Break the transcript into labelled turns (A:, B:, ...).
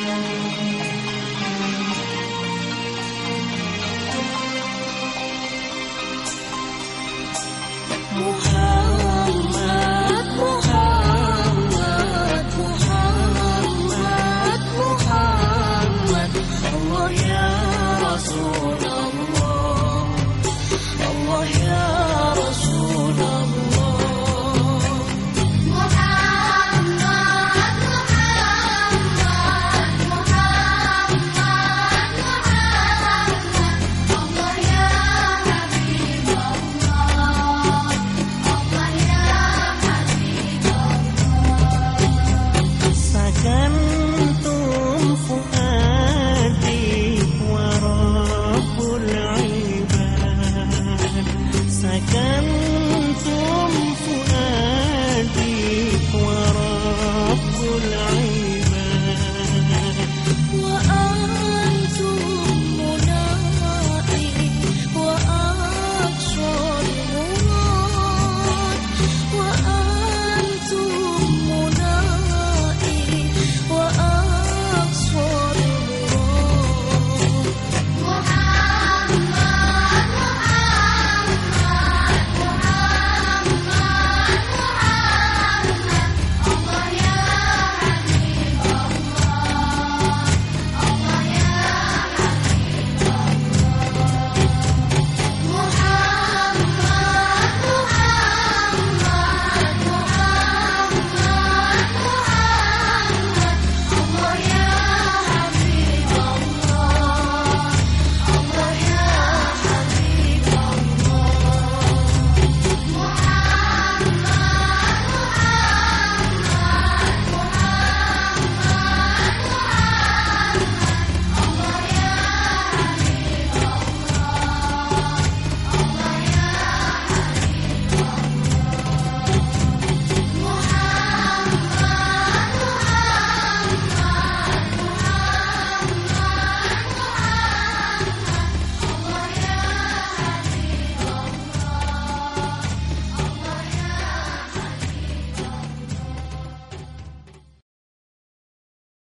A: Música